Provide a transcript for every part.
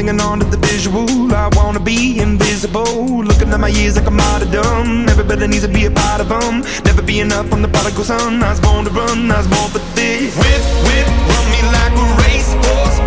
hanging on to the visual. I wanna be invisible. Looking at my years like I'm martyrdom. Everybody needs to be a part of them. Never be enough from the prodigal son. I was born to run, I was born for this. Whip, whip, run me like a racehorse.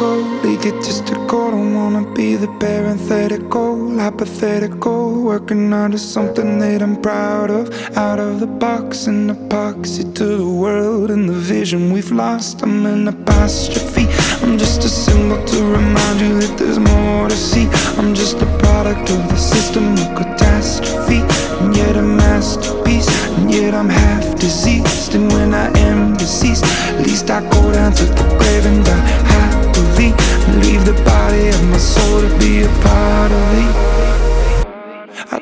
Hypocritical, egotistical. Don't wanna be the parenthetical, hypothetical. Working onto something that I'm proud of. Out of the box, an epoxy to the world and the vision we've lost. I'm an apostrophe. I'm just a symbol to remind you that there's more to see. I'm just a product of the system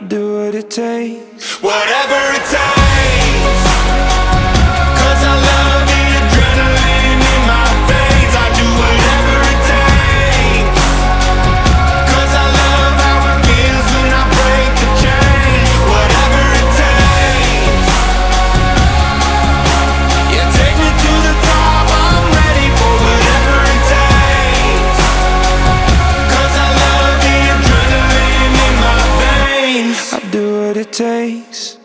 do what it takes. Whatever it takes. What it takes.